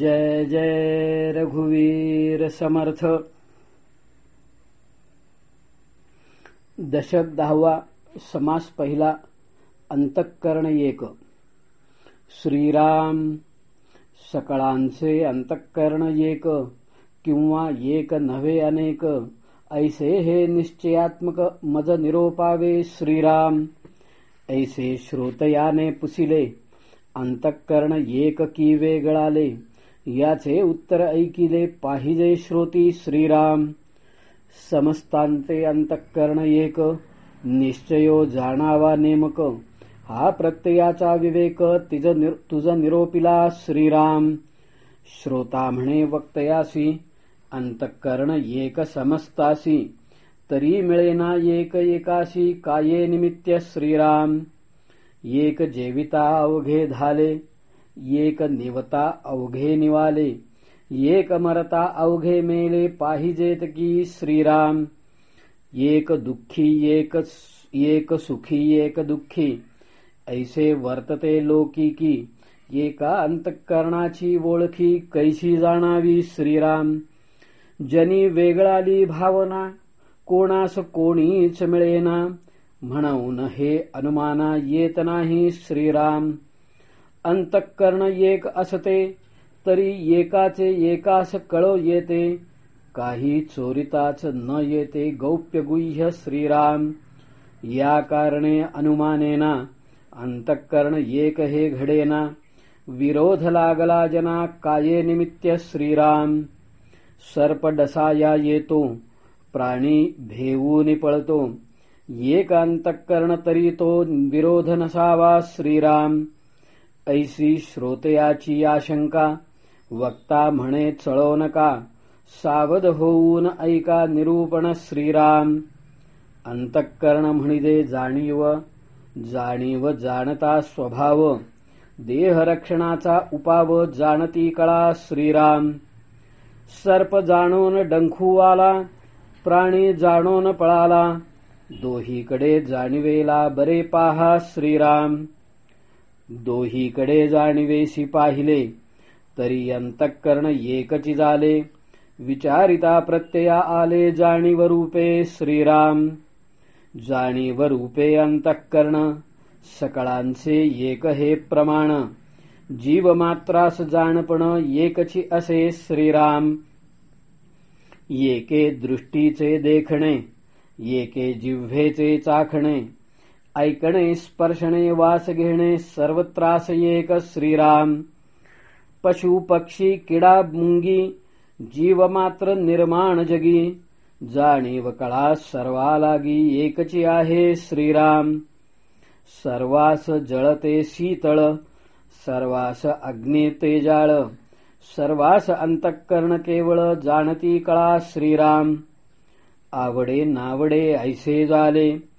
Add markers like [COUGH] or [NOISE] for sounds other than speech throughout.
जय जय रघुवीर समर्थ. दशक दहावा समास पहिला अंतःकरण एक. श्रीराम सकळांचे अंतःकरण एक किंवा एक नव्हे अनेक ऐसे हे निश्चयात्मक मज निरोपावे श्रीराम. ऐसे श्रोतयाने पुसिले अंतःकरण एक की वेगळाले. याचे उत्तर ऐकिले पाहिजे श्रोती श्रीराम. समस्तांचे अंतःकरण एक निश्चयो जाणावा नेमक. हा प्रत्ययाचा विवेक तिज तुझ निरोपिला श्रीराम. श्रोता म्हणे वक्तयासी अंतःकरण एक समस्तासी. तरी मिळेना एक एकाशी काये निमित्त श्रीराम. एक जेविता अवघे धाले एक निवता अवघे निवाले एक मरता अवघे मेले पाहिजेत की श्रीराम एक दुःखी एक एक सुखी एक दुःखी ऐसे वर्तते लोकी की एका अंतकरणाची ओळखी कैशी जाणावी श्रीराम जनी वेगळाली भावना कोणास कोणीच मिळेना म्हणून हे अनुमाना येत नाही श्रीराम अंतःकरण एक असते तरी एकाचे एकास कळो येते. काही चोरिताच न येते गौप्य गुह्य श्रीराम. या कारणे अनुमानेना अंतःकरण एक हे घडेना. विरोध लागला जना काये निमित्य श्रीराम. सर्प डसाया येतो प्राणी भेवून पळतो. एक अंतःकरण तरी तो विरोध नसावा श्रीराम. ऐसी श्रोतयाची आशंका वक्ता म्हणे चळो नका. सावध होऊन ऐका निरूपण श्रीराम. अंतःकरण म्हणिजे जाणीव. जाणीव जाणता स्वभाव. देहरक्षणाचा उपाव जाणती कळा श्रीराम. सर्प जाणून आला प्राणी जाणून पळाला. दोहीकडे जाणिवेला बरे पाहा श्रीराम. दोहीकडे जाणवेशी पाहिले तरी अंतःकरण एकची झाले. विचारिता प्रत्यया आले जाणीव रूपे श्रीराम. जाणीव रूपे अंतःकरण सकळांचे एक हे प्रमाण. जीव मात्रास जाणपण एकची असे श्रीराम. एके दृष्टीचे देखणे एके जिव्हेचे चाखणे. ऐकणे स्पर्शणे वास घेणे सर्वत्रास एक श्रीराम. पशु पक्षी किडा मुंगी जीव मात्र निर्माण जगी जाणीव कळा सर्वा लागी एकची आहे श्रीराम. सर्वास जळते शीतळ सर्वास अग्नी तेजाळ सर्वास अंतःकरण केवळ जाणती कळा श्रीराम. आवडे नावडे ऐसे झाले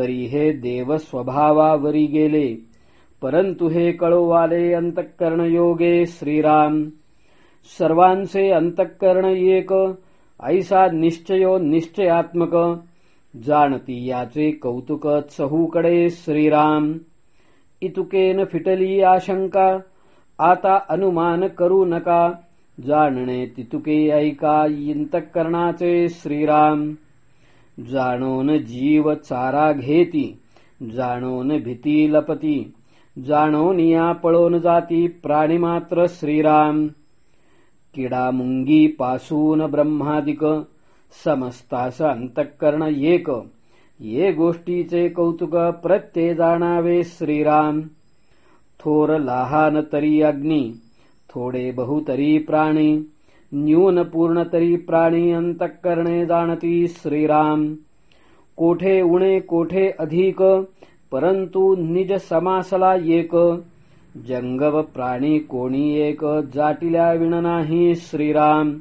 तरी हे देव स्वभावावरी गेले. परंतु हे कळोवाले अंतःकरण योगे श्रीराम. सर्वांचे अंतःकरण एक ऐसा निश्चयो निश्चयात्मक. जाणती याचे कौतुक चहूकडे श्रीराम. इतुकेन फिटली आशंका आता अनुमान करू नका. जाणणे तितुके ऐका इंतकरणाचे श्रीराम. जाणून जीव चारा घेती जाणून भीती लपती जाणून या पळून जाती प्राणी मात्र श्रीराम. किडा मुंगी पासून ब्रह्मादिक समस्तास अंतःकरण एक ये गोष्टीचे कौतुक प्रत्यय जाणावे श्रीराम. थोर लहान तरी अग्नी थोडे बहुतरी प्राणी न्यून पूर्ण तरी प्राणी अंतःकरणे जाणती श्रीराम। कोठे उणे कोठे अधिक परंतु निज समासला एक। जंगव प्राणी कोणी एक जाटिल्या विण नाही श्रीराम।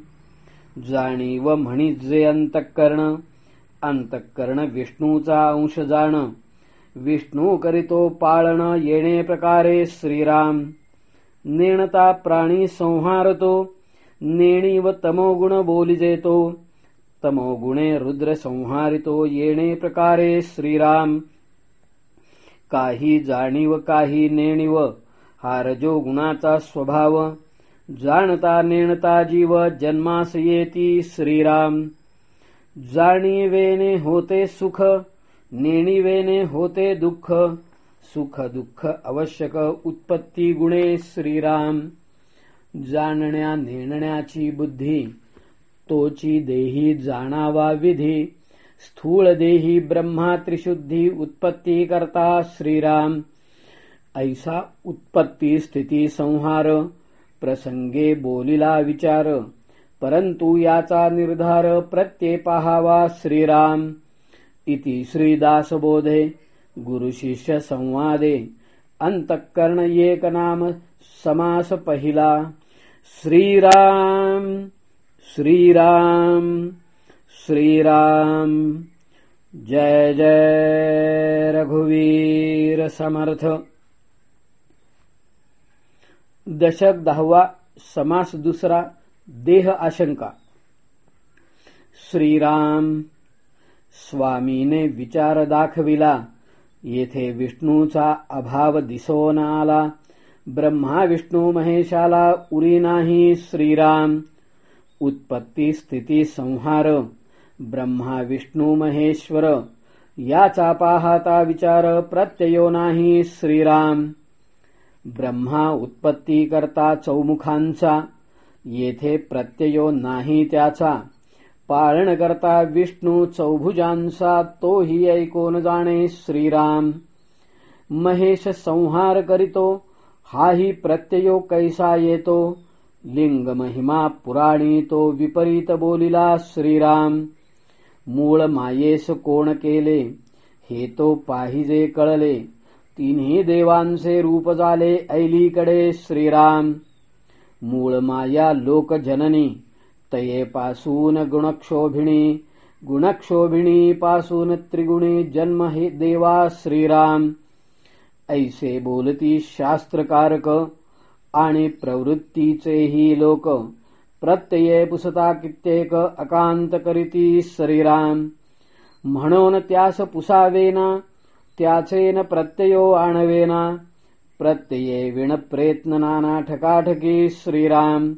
जाणीव म्हणी जे अंतःकरण अंतःकरण विष्णूचा अंश जाण। विष्णू करीतो पाळण येणे प्रकारे श्रीराम। नेणता प्राणी संहारतो नेणी व तमोगुण बोलिजेतो तमोगुणे रुद्र संहारितो येणे प्रकारे श्रीराम। काही जाणीव काही नेणीव हारजो गुणाचा स्वभाव जाणता नेणता जीव जन्मास येती श्रीराम। जाणीवेने होते सुख नेणीवेने होते दुःख सुख दुःख आवश्यक उत्पत्ती गुणे श्रीराम। जाणण्या नेणण्याची बुद्धी तोची देही जाणावा विधी. स्थूळ देही ब्रह्मा त्रिशुद्धी उत्पत्ती करता श्रीराम. ऐसा उत्पत्ती स्थिती संहार प्रसंगे बोलिला विचार परंतु याचा निर्धार प्रत्ये पाहावा श्रीराम. इति श्रीदासबोधे गुरुशिष्य संवादे अंतःकरण एक नाम समास पहिला. श्रीराम श्रीराम श्रीराम। जय जय रघुवीर समर्थ। दशक दहावा समास दुसरा देह आशंका। श्रीराम स्वामीने विचार दाखविला येथे विष्णूचा अभाव दिसोन आला ब्रह्मा विष्णू महेशाला उरी नाही श्रीराम. उत्पत्ती स्थिती संहार ब्रह्मा विष्णू महेश्वर. याचा पाहता विचार प्रत्ययो नाही श्रीराम. ब्रह्मा उत्पत्ती करता चौमुखांचा येथे प्रत्ययो नाही त्याचा. पाळण करता विष्णू चौभुजांचा तोही ऐकून जाणे श्रीराम. महेश संहार करीतो हाही प्रत्ययो कैसा येतो लिंग महिमा पुराणी तो विपरीत बोलिला श्रीराम। मूळ मायेस कोण केले? हे तो पाहिजे कळले। तिन्ही देवांचे रूप झाले ऐलीकडे श्रीराम। मूळ माया लोकजननी तयेपासून गुणक्षोभिणी। गुणक्षोभिणी पासून त्रिगुणी जन्म हे देवा श्रीराम। ऐसे बोलती शास्त्रकारक आणि प्रवृत्तीचेही लोक. प्रत्यये पुसता कित्येक अकांत करीती श्रीराम म्हणून त्यास पुसावेना त्याचेन प्रत्ययो आणवेना. प्रत्यये विण प्रयत्न नाना ठकाठकी श्रीराम.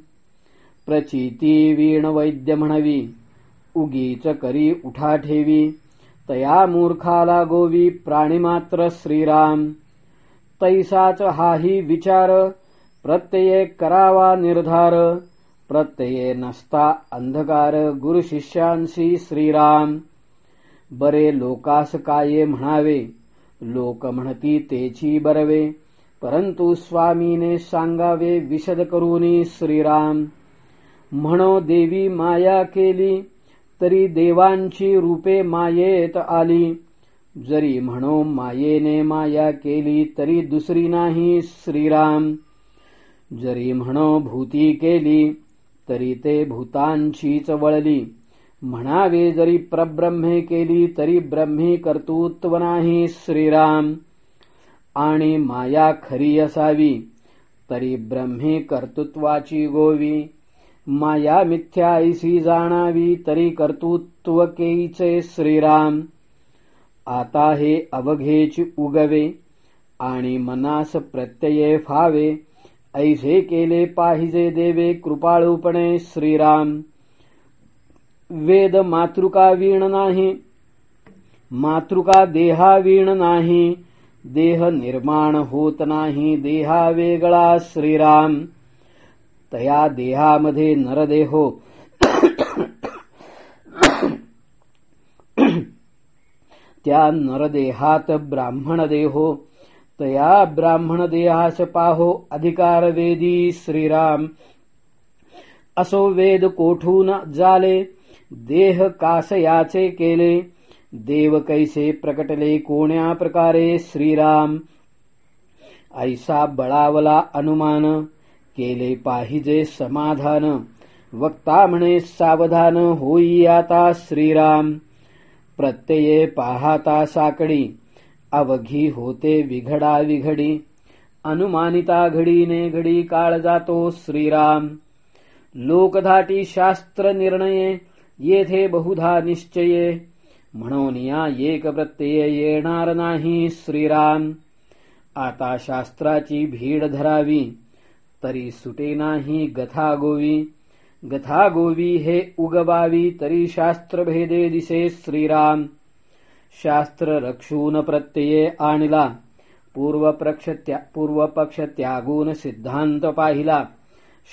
प्रचिती वीण वैद्य म्हणवी उगीच करी उठा ठेवी तया मूर्खाला गोवी प्राणीमात्र श्रीराम. तैसाच हाही विचार प्रत्यये करावा निर्धार प्रत्यये नसता अंधकार गुरुशिष्यांशी श्रीराम. बरे लोकास काये म्हणावे? लोक म्हणती तेची बरवे. परंतु स्वामीने सांगावे विशद करूनी श्रीराम. म्हणो देवी माया केली तरी देवांची रूपे मायेत आली. जरी म्हणो मायेने माया केली तरी दुसरी नाही श्रीराम. जरी म्हणो भूती केली तरी ते भूतांचीच वळली. म्हणावे जरी प्रब्रह्मे केली तरी ब्रह्मी कर्तृत्व नाही श्रीराम. आणि माया खरी असावी तरी ब्रह्मी कर्तृत्वाची गोवी. माया मिथ्या ऐसी जाणावी तरी कर्तृत्व केईचे श्रीराम. आता हे अवघेची उगवे आणि मनास प्रत्यये फावे. ऐसे केले पाहिजे देवे कृपाळूपणे श्रीराम. वेद मातृका वीण नाही. मातृका देहा वीण नाही. देह निर्माण होत नाही. देहा वेगळा श्रीराम. तया देहामध्ये नरदेहो त्या नरदेहात ब्राह्मण देहो तया ब्राह्मण देहास पाहो अधिकार वेदी श्रीराम। असो वेद कोठून जाले देह कासयाचे केले। देव कैसे प्रकटले कोण्या प्रकारे श्रीराम। ऐसा बळावला अनुमान केले पाहिजे समाधान। वक्ता म्हणे सावधान होई आता श्रीराम। प्रत्यये पाहाता साकडी अवघी होते विघडा विघडी अनुमानिता घडीने घडी काळ जातो श्रीराम. लोकधाटी शास्त्र निर्णये येथे बहुधा निश्चये म्हणून या एक प्रत्यय येणार नाही श्रीराम. आता शास्त्राची भीड धरावी तरी सुटे नाही गथा गोवी. गथा गोवी हे उगवावी तरी शास्त्र भेदे दिसे श्रीराम। शास्त्र रक्षून प्रत्यये आणला। पूर्वपक्ष त्यागून सिद्धांत पाहिला।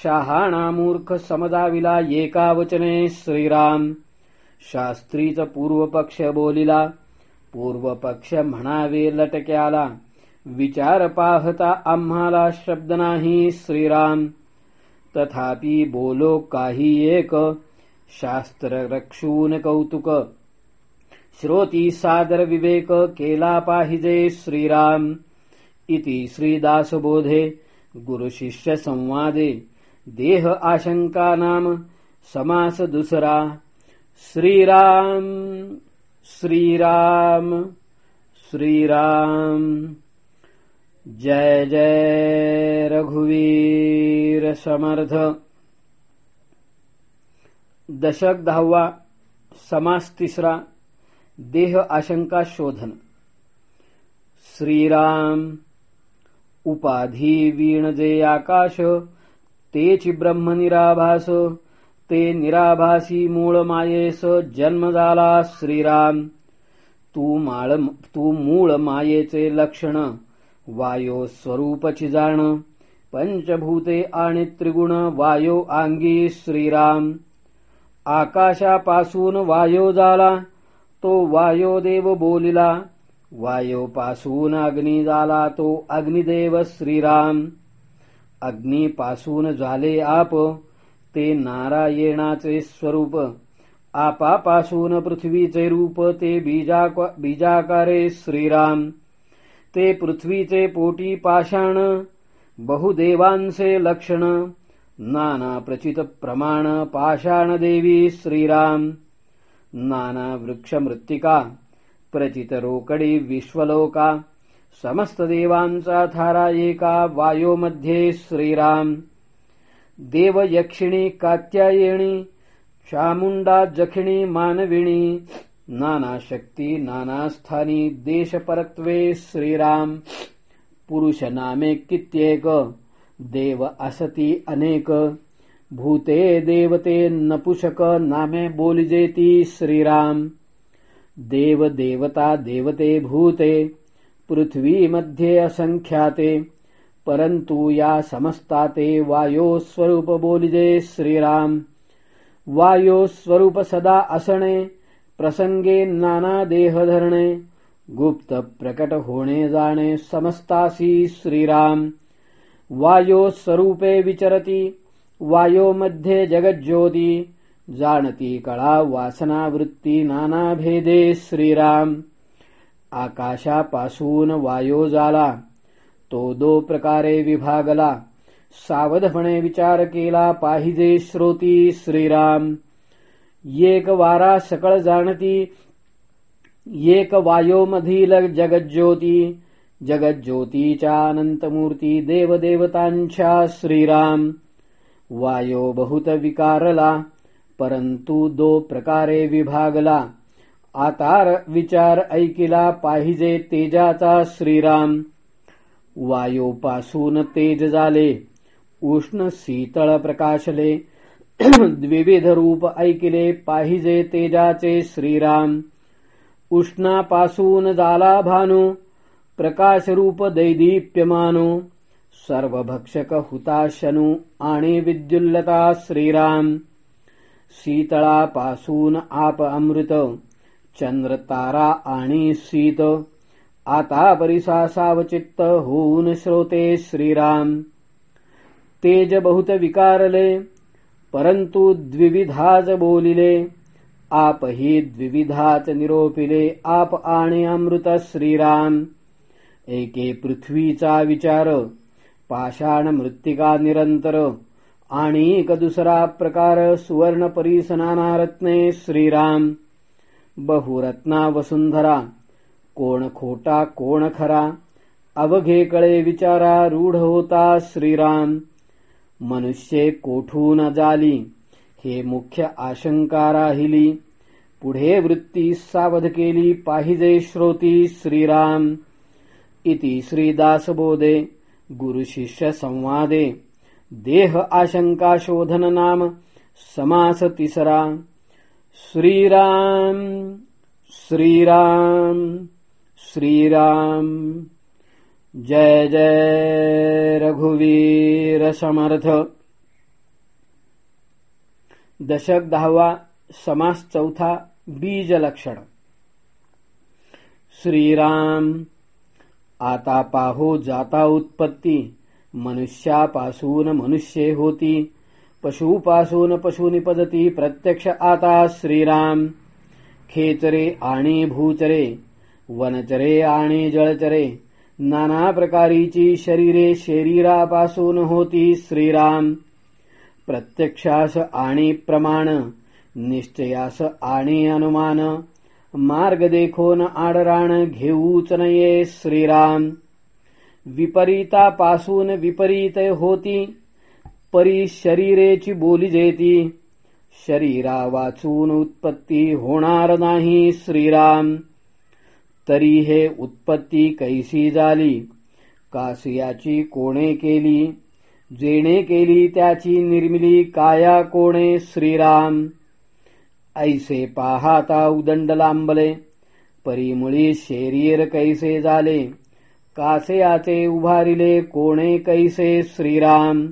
शहाणा मूर्ख समजाविला एका वचने श्रीराम। शास्त्रीच पूर्वपक्ष बोलिला। पूर्वपक्ष म्हणावे लटक्याला। विचार पाहता आम्हाला शब्द नाही श्रीराम। तथापि बोलो काही एक शास्त्र रक्षून कौतुक श्रोती सादर विवेक केला पाहिजे श्रीराम। इति श्रीदासबोधे गुरुशिष्य संवादे। देह आशंका नाम समास दुसरा। श्रीराम श्रीराम श्रीराम। जय जय रघुवीर समर्थ। दशक दहावा समास तिसरा देह आशंका शोधन। श्रीराम उपाधी वीण जे आकाश तेच ब्रह्म निराभास ते निराभासी मूळ मायेस जन्म झाला श्रीराम। तू माळ तू मूळ मायेचे लक्षण। वायो स्वरूपची जाण पंचभूते आणि त्रिगुण वायो आंगी श्रीराम। आकाशापासून वायो झाला तो वायोदेव बोलिला। वायोपासून अग्नी झाला तो अग्निदेव श्रीराम। अग्नीपासून झाले आप ते नारायणाचे स्वरूप। आपापासून पृथ्वीचे रूप ते बीजाकारे श्रीराम। ते पृथ्वीचे पोटी पाषाण बहुदेवांचे लक्षण नाना प्रचित प्रमाण पाषाण देवी श्रीराम नाना वृक्ष मृत्तिका प्रचित रोकडी विश्वलोका समस्त देवांचा थारा एका वायोमध्ये श्रीराम देव यक्षिणी कात्यायणी चामुंडा जखिणी मानविणी नाना शक्ती नाना स्थानी देशपरत्वे श्रीराम। पुरुष नामे कित्येक देव असती अनेक। भूते देवते नपुषक नामे बोलिजेती श्रीराम। देव देवता देवते भूते पृथ्वीमध्ये असंख्याते। परंतु या समस्ताते वायो स्वरूप बोलिजे श्रीराम। वायो स्वरूप सदा असणे प्रसंगे नाना देह धरणे गुप्त प्रकट होणे जाणे समस्तासी श्रीराम। वायो स्वरूपे विचरती वायो मध्ये जगज्योती जाणती कळा वासना वृत्ती नाना भेदे श्रीराम। आकाशापासून वायो झाला तो दो प्रकारे विभागला सावधपणे विचार केला पाहिजे श्रोती श्रीराम। एक वारा सकळ जाणती एक वायोमधील जगज्योती जगज्योतीच्या अनंतमूर्ती देवदेवतांच्या श्रीराम वायो बहुत विकारला परंतु दो प्रकारे विभागला आतार विचार ऐकिला पाहिजे तेजाचा श्रीराम वायोपासून तेज झाले उष्ण शीतळ प्रकाशले [COUGHS] द्विविध रूप ऐकिले पाहिजे तेजाचे श्रीराम. उष्णापासून झाला भानू प्रकाशरूप दैदीप्यमानो सर्वभक्षक हुताशनु आणि विद्युल्लता श्रीराम. शीतळापासून आप अमृत चंद्र तारा आणि शीत आता परिसा सावचित्त होऊन श्रोते श्रीराम. तेज बहुत विकारले परंतु द्विविधाज बोलिले आप ही द्विविधाच निरोपिले आप आणि अमृत श्रीराम. एके पृथ्वीचा विचार पाषाण मृत्तिका निरंतर आणि एक दुसरा प्रकार सुवर्ण परिसनाना रत्ने श्रीराम. बहुरत्ना वसुंधरा कोण खोटा कोण खरा अवघे कळे विचारा रूढ होता श्रीराम. मनुष्ये कोठून जाली. हे मुख्य आशंका राहिली. पुढे वृत्ती सावध केली पाहिजे श्रोती श्रीराम. इति श्रीदासबोधे गुरुशिष्य संवादे. देह आशंका शोधन नाम समास तिसरा. श्रीराम श्रीराम श्रीराम. जय जय रघुवीर समर्थ। दशक दहावा समास चौथा बीज लक्षण। श्रीराम आता पाहो जाता उत्पत्ती मनुष्यापासून मनुष्ये होती पशुपासून पशु निपदती प्रत्यक्ष आता श्रीराम। खेचरे आणि भूचरे वनचरे आणि जळचरे नाना प्रकारीची शरीरे शरीरापासून होती श्रीराम. प्रत्यक्षास आणि प्रमाण निश्चयास आणि अनुमान मार्ग देखोन आडराण घेऊच नये श्रीराम. विपरीतापासून विपरीत होती परी शरीरेची बोली जेती शरीरा वाचून उत्पत्ती होणार नाही श्रीराम. तरी हे उत्पत्ती कैसी झाली? कासियाची कोणे केली? जेणे केली त्याची निर्मिली काया कोणे श्रीराम? ऐसे पाहाता उदंड लांबले परिमुळी शेरीर कैसे झाले? कासयाचे उभारिले कोणे कैसे श्रीराम?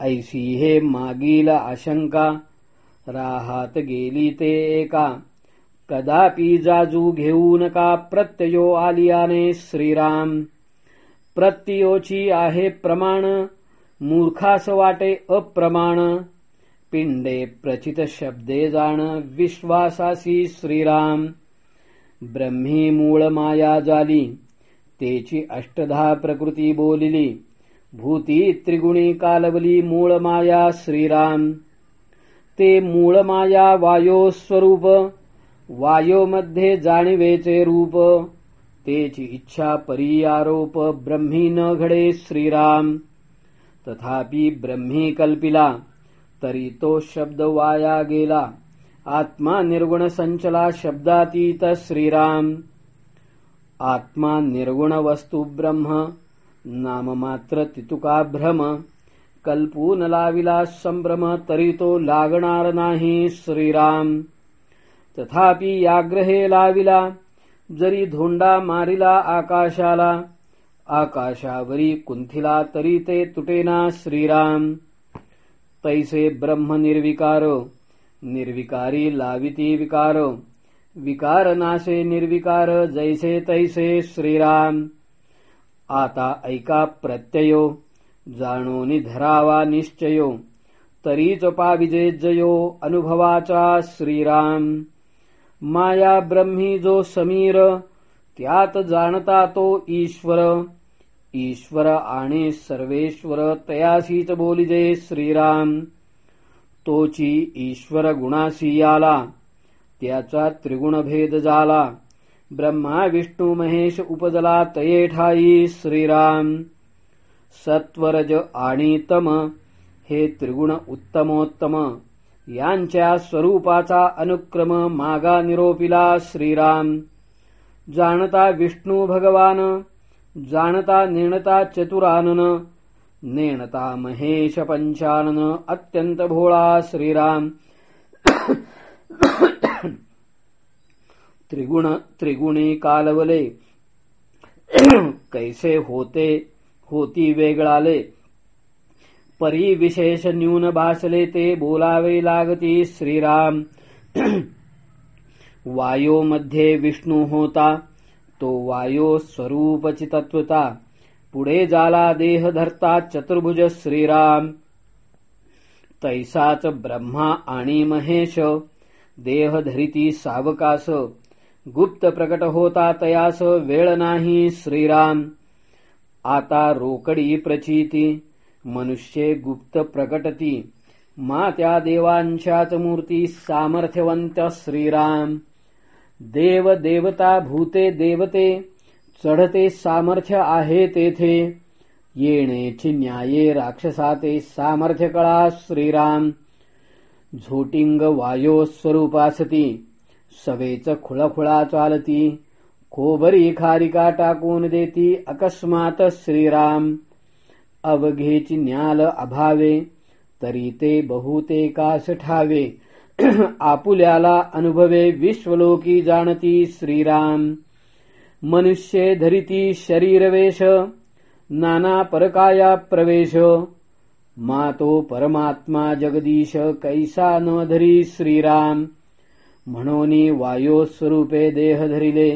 ऐसी हे मागील आशंका राहात गेली ते एका कदापि जाजू घेऊ नका प्रत्ययो आलियाने श्रीराम. प्रत्ययोची आहे प्रमाण मूर्खास वाटे अप्रमाण. पिंडे प्रचित शब्दे जाण विश्वासासी श्रीराम. ब्रह्मी मूळ माया जाली तेची अष्टधा प्रकृती बोलिली. भूती त्रिगुणी कालवली मूळ माया श्रीराम. ते मूळ माया वायो स्वरूप वायोमध्ये जाणिवेचे जाणीवेचे रूप. तेची इच्छा परियारोप ब्रह्मी न घडे श्रीराम. तथापि ब्रह्मी कल्पिला तरी तो शब्द वाया गेला. आत्मा निर्गुण संचला शब्दातीत श्रीराम. आत्मा निर्गुण वस्तू ब्रह्म नाममात्र तितुका भ्रम. कल्पून लाविला संभ्रम तरी तो लागणार नाही श्रीराम. तथापि याग्रहे लाविला जरी धोंडा मारिला आकाशाला आकाशावरी कुंथिला तरी ते तुटेना श्रीराम. तैसे ब्रह्म निर्विकार निर्विकारी लाविती विकार विकार नाशे निर्विकार जैसे तैसे श्रीराम. आता ऐका प्रत्ययो जाणो निधरावा निश्चयो तरीच पाविजे जयो अनुभवाचा श्रीराम. माया ब्रह्मी जो समीर त्यात जाणता तो ईश्वर. ईश्वर आणि सर्वेश्वर तयासीच बोलिजे श्रीराम. तोची ईश्वर गुणासी आला त्याचा त्रिगुण भेद झाला ब्रह्मा विष्णू महेश उपजला तये ठाई श्रीराम. सत्वरज आणि तम हे त्रिगुण उत्तमोत्तम. यांच्या स्वरूपाचा अनुक्रम मागा निरोपिला श्रीराम. जाणता विष्णू भगवान जाणता नेणता चतुरानन नेणता महेश पंचानन अत्यंत भोळा श्रीराम. त्रिगुण त्रिगुणी कालवले कैसे होते होती वेगळाले परी विशेष न्यून भासले ते बोलावे लागती श्रीराम। वायो मध्ये विष्णू होता तो वायो स्वरूपची तत्वता पुढे जाला देह धरता चतुर्भुज श्रीराम। तैसाच ब्रह्मा आणि महेश देह धरिती सावकास गुप्त प्रकट होता तयास वेळ नाही श्रीराम। आता रोकडी प्रचिती। मनुष्ये गुप्त प्रकटती। मा त्या देवांच्याच मूर्ती सामर्थ्यवंत श्रीराम। देव देवता भूते देवते चढते सामर्थ्य आहे तेथे। येणेची न्याये राक्षसाते सामर्थ्य कळा श्रीराम। झोटिंग वायो स्वरूपासती सवेच खुळखुळा चालती। खोबरी खारिका टाकून देती अकस्मात श्रीराम। अवघेची न्याल अभावे तरी ते बहुते कास ठावे। [CLEARS THROAT] आपुल्याला अनुभवे विश्वलोकी जाणती श्रीराम। मनुष्ये धरिती शरीरवेश नाना परकाया प्रवेश। मातो परमात्मा जगदीश कैसा न धरी श्रीराम। म्हणून वायो स्वरूपे देह धरिले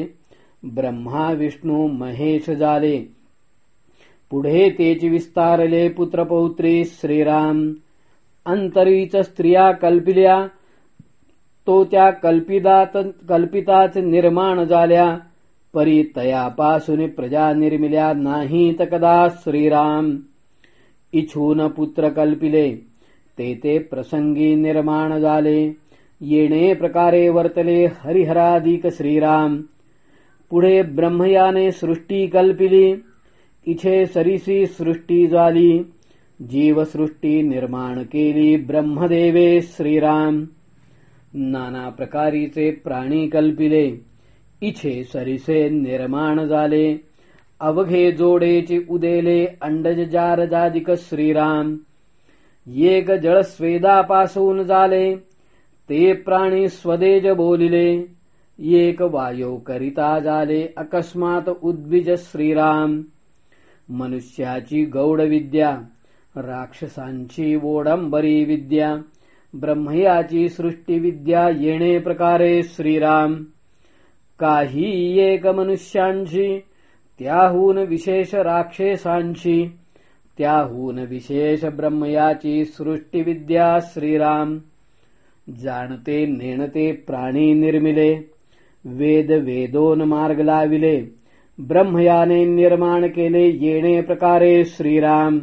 ब्रह्मा विष्णू महेश झाले पुढे तेच विस्तारले पुत्रपौत्री श्रीराम. अंतरीच स्त्रिया कल्पिल्या तो त्या कल्पितात कल्पिताच निर्माण झाल्या. परी तयापासून प्रजा निर्मिल्या नाहीत कदा श्रीराम. इच्छून पुत्र कल्पिले ते ते प्रसंगी निर्माण झाले. येणे प्रकारे वर्तले हरिहराधिक श्रीराम. पुढे ब्रह्मयाने सृष्टी कल्पिली इथे सरीसी सृष्टी झाली. जीवसृष्टी निर्माण केली ब्रह्मदेवे श्रीराम. नाना प्रकारीचे प्राणी कल्पिले. इछे सरीसे निर्माण झाले. अवघे जोडेचे उदेले अंडज जारजादिक श्रीराम. एक जळस्वेदापासून झाले. ते प्राणी स्वदेज बोलिले. एक वायो करिता झाले. अकस्मात उद्विज श्रीराम. मनुष्याची गौड विद्या राक्षसांची वोडंबरी विद्या ब्रह्मयाची सृष्टीविद्या येणे प्रकारे श्रीराम. काही एक मनुष्यांची त्याहून विशेष राक्षसांची त्याहून विशेष ब्रह्मयाची सृष्टीविद्या श्रीराम. जाणते नेणते प्राणी निर्मिले वेद वेदोन मार्ग लाविले ब्रह्मयाने निर्माण केले येणे प्रकारे श्रीराम।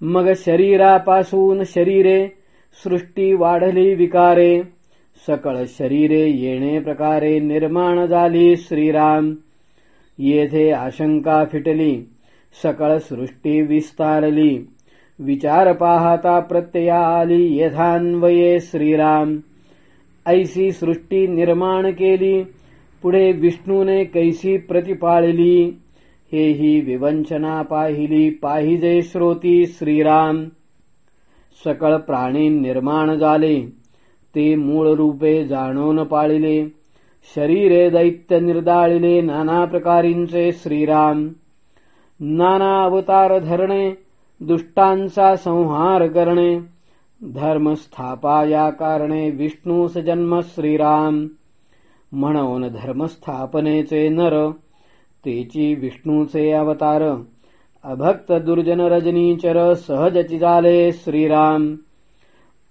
मग शरीरापासून शरीरे सृष्टी वाढली विकारे सकळ शरीरे येणे प्रकारे निर्माण झाली श्रीराम। येथे आशंका फिटली सकळ सृष्टी विस्तारली विचार पाहता प्रत्यया आली यथान्वये श्रीराम। ऐसी सृष्टी निर्माण केली पुढे विष्णूने कैसी प्रतिपाळली? हेही विवंचना पाहिली. पाहिजे श्रोती श्रीराम. सकळ प्राणी निर्माण झाले. ते मूळ रूपे जाणून पाळिले. शरीरे दैत्य निर्दाळिले नाना प्रकारींचे श्रीराम. नाना अवतार धरणे दुष्टांचा संहार करणे. धर्म स्थापा या कारणे विष्णू जन्म श्रीराम. म्हणून धर्मस्थापनेचे नर तेची विष्णूचे अवतार. अभक्त दुर्जन रजनीचर सहजची झाले श्रीराम.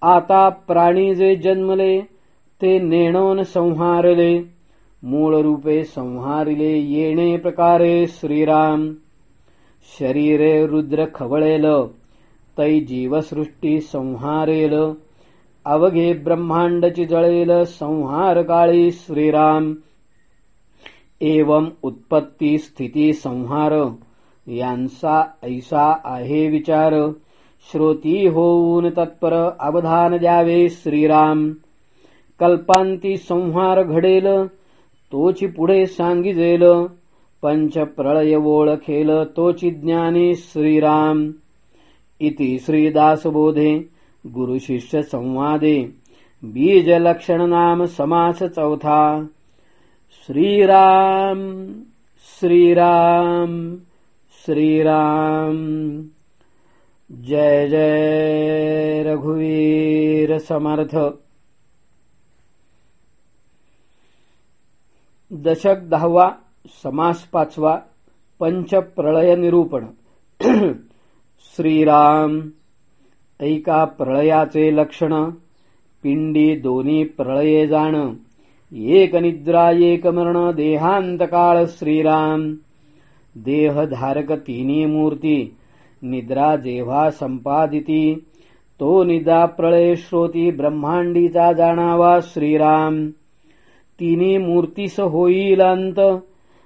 आता प्राणी जे जन्मले ते नेणोन संहारले. मूळ रूपे संहारिले येणे प्रकारे श्रीराम. शरीरे रुद्र खवळेल तै जीवसृष्टी संहारेल. अवघे ब्रह्मांडची जळेल संहार काळी श्रीराम. एवं उत्पत्ती स्थिती संहार. यांचा ऐसा आहे विचार. श्रोती होऊन तत्पर अवधान द्यावे श्रीराम. कल्पांती संहार घडेल तोची पुढे सांगिजेल. पंच प्रळय ओळखेल तोची ज्ञानी श्रीराम. इति श्रीदासबोधे. गुरुशिष्य संवादे बीज लक्षण नाम समास चौथा श्रीराम श्रीराम श्रीराम। जय जय रघुवीर समर्थ। दशक दहावा समास पाचवा पंचप्रळय निरूपण [CLEARS THROAT] श्रीराम। ऐका प्रळयाचे लक्षण. पिंडी दोन्ही प्रळये जाण. एक निद्रा एक मरण देहांत काळ श्रीराम. देहधारक तिन्ही मूर्ती. निद्रा जेव्हा संपादिती तो निदा प्रळय श्रोती ब्रह्मांडीचा जाणावा श्रीराम. तिन्ही मूर्तीस होईल अंत.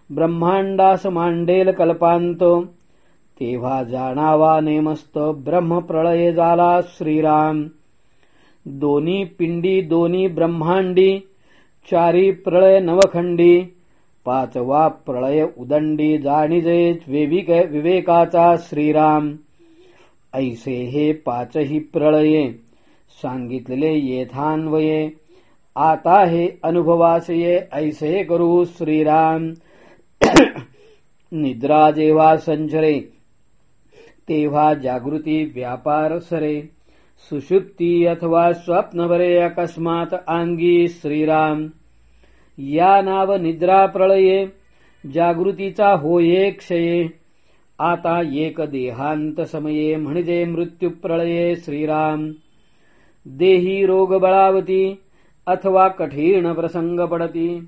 ब्रह्मांडास मांडेल कल्पांत. तेव्हा जाणावा नेमस्त ब्रह्मप्रळये झाला श्रीराम. दोन्ही पिंडी दोन्ही ब्रह्मांडी चारी प्रळय नवखंडी पाचवा प्रळय उदंडी जाणीजे विवेकाचा श्रीराम. ऐसे हे पाचही प्रळये सांगितले येथान्वये आता हे अनुभवास ये ऐसे करू श्रीराम. निद्रा जेव्हा संचरे तेव्हा जागृती व्यापार सरे. सुषुप्ती अथवा स्वप्नवरे अकस्मात आंगी श्रीराम. या नाव निद्रा प्रळये जागृतीचा होये क्षये. आता एक देहांत समये म्हणजे मृत्यू प्रळये श्रीराम. देही रोग बळावती अथवा कठीण प्रसंग पडती.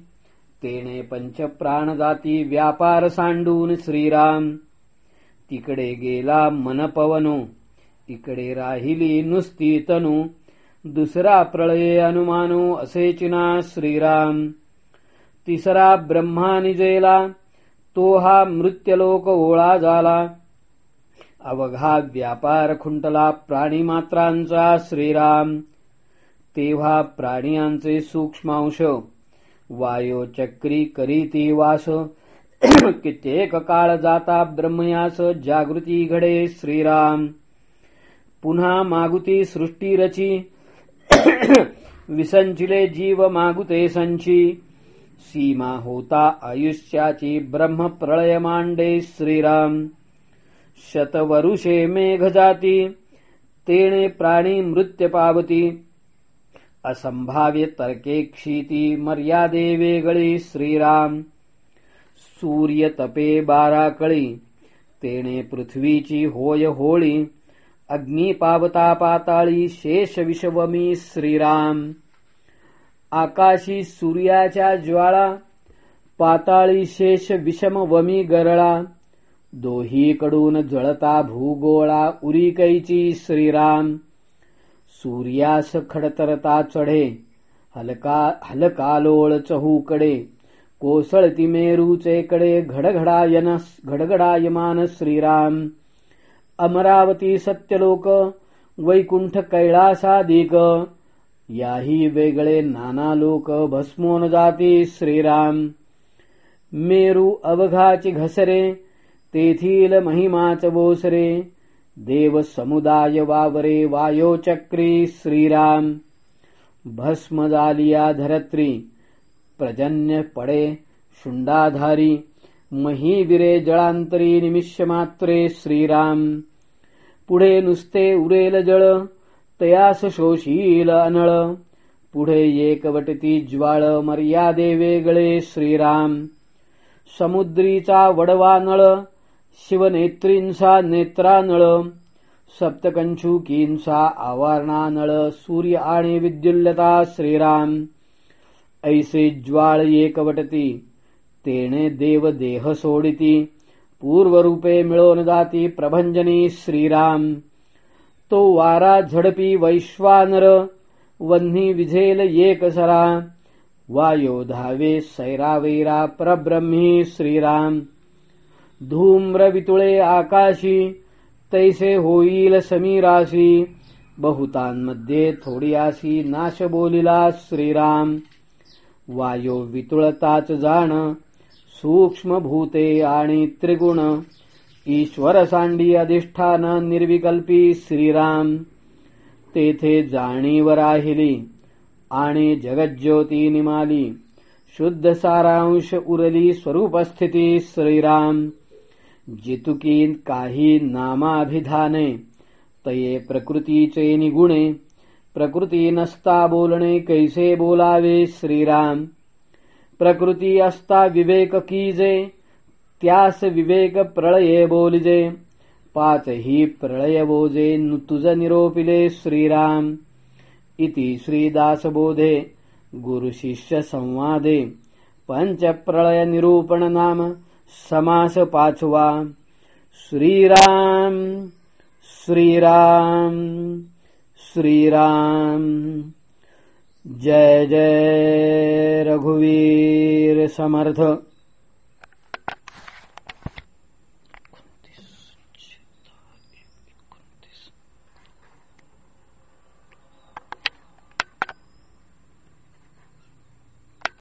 तेने पंच प्राण जाती व्यापार सांडून श्रीराम. तिकडे गेला मनपवनो. इकडे राहिली नुसती तनु. दुसरा प्रळये अनुमानो असे चिना श्रीराम. तिसरा ब्रह्मा निजेला तो हा मृत्यलोक ओळा झाला. अवघा व्यापार खुंटला प्राणीमात्रांचा श्रीराम. तेव्हा प्राणियांचे सूक्ष्मांश. वायोचक्री करीती वास. [COUGHS] कित्येक काळ जाता ब्रह्मयास जागृती घडे श्रीराम. पुन्हा मागुती सृष्टी रची. [COUGHS] विसंचिले जीव मागुते संची. सीमा होता आयुष्याची ब्रह्म प्रळय मांडे श्रीराम. शतवरुषे मेघ जाती. तेणे प्राणी मृत्य पावती. असंभाव्य तर्के क्षीती मर्यादे वेगळी श्रीराम. सूर्य तपे बारा कळी तेणे पृथ्वीची होय होळी अग्नी पावता पाताळी शेष विषवमी श्रीराम. आकाशी सूर्याच्या ज्वाळा पाताळी शेष विषम वमी गरळा दोहीकडून जळता भूगोळा उरिकैची श्रीराम. सूर्यास खडतरता चढे हलका हलकालोळ चहूकडे कोसळती मेरूचेकडे घडघडायन घडघडायमान श्रीराम. अमरावती सत्यलोक वैकुंठ कैलासादिक याही वेगळे नाना लोक भस्मोन जाती श्रीराम. मेरू अवघाची घसरे तेथील महिमाच बोसरे देव समुदाय वावरे वायोचक्री श्रीराम. भस्म जालिया धरत्री. प्रजन्य पडे शुंडाधारी महीविरे जळांतरी निमिष मात्रे श्रीराम. पुढे नुसते उरेल जळ तयास शोषील अनळ. पुढे एकवटती ज्वाळ मर्यादे वेगळे श्रीराम. समुद्रीचा वडवा नळ शिवनेत्रींचा नेत्रा नळ सप्तकंचुकींचा आवारणानळ सूर्य आणि विद्युल्लता श्रीराम. ऐसे ज्वाळ एकवटती तेणे देव देह सोडिती पूर्वरूपे मिळवून जाती प्रभंजनी श्रीराम. तो वारा झडपी वैश्वानर वन्ही विझेल एक सरा वायो धावे सैरावैरा परब्रह्मी श्रीराम. धूम्र वितुळे आकाशी तैसे होईल समीराशी. बहुतांमध्ये थोडियासी नाश बोलिला श्रीराम. वायो वितुळताच जाण सूक्ष्म भूते आणि त्रिगुण ईश्वर सांडी अधिष्ठान निर्विकल्पी श्रीराम. तेथे जाणीव राहिली आणि जगज्योती निमाली. शुद्ध सारांश उरली स्वरूपस्थिती श्रीराम. जितुकी काही नामाभिधाने तये प्रकृतीचे निगुणे प्रकृती नसता बोलणे कैसे बोलावे श्रीराम। प्रकृती असता विवेक कीजे त्यास विवेक प्रळये बोलिजे। पाच ही प्रळय बोजे तुज निरोपिले श्रीराम। इति श्रीदासबोधे गुरुशिष्य संवादे पंचप्रळय निरूपण नाम समास पाचवा श्रीराम श्रीराम। श्रीराम। जय जय रघुवीर समर्थ।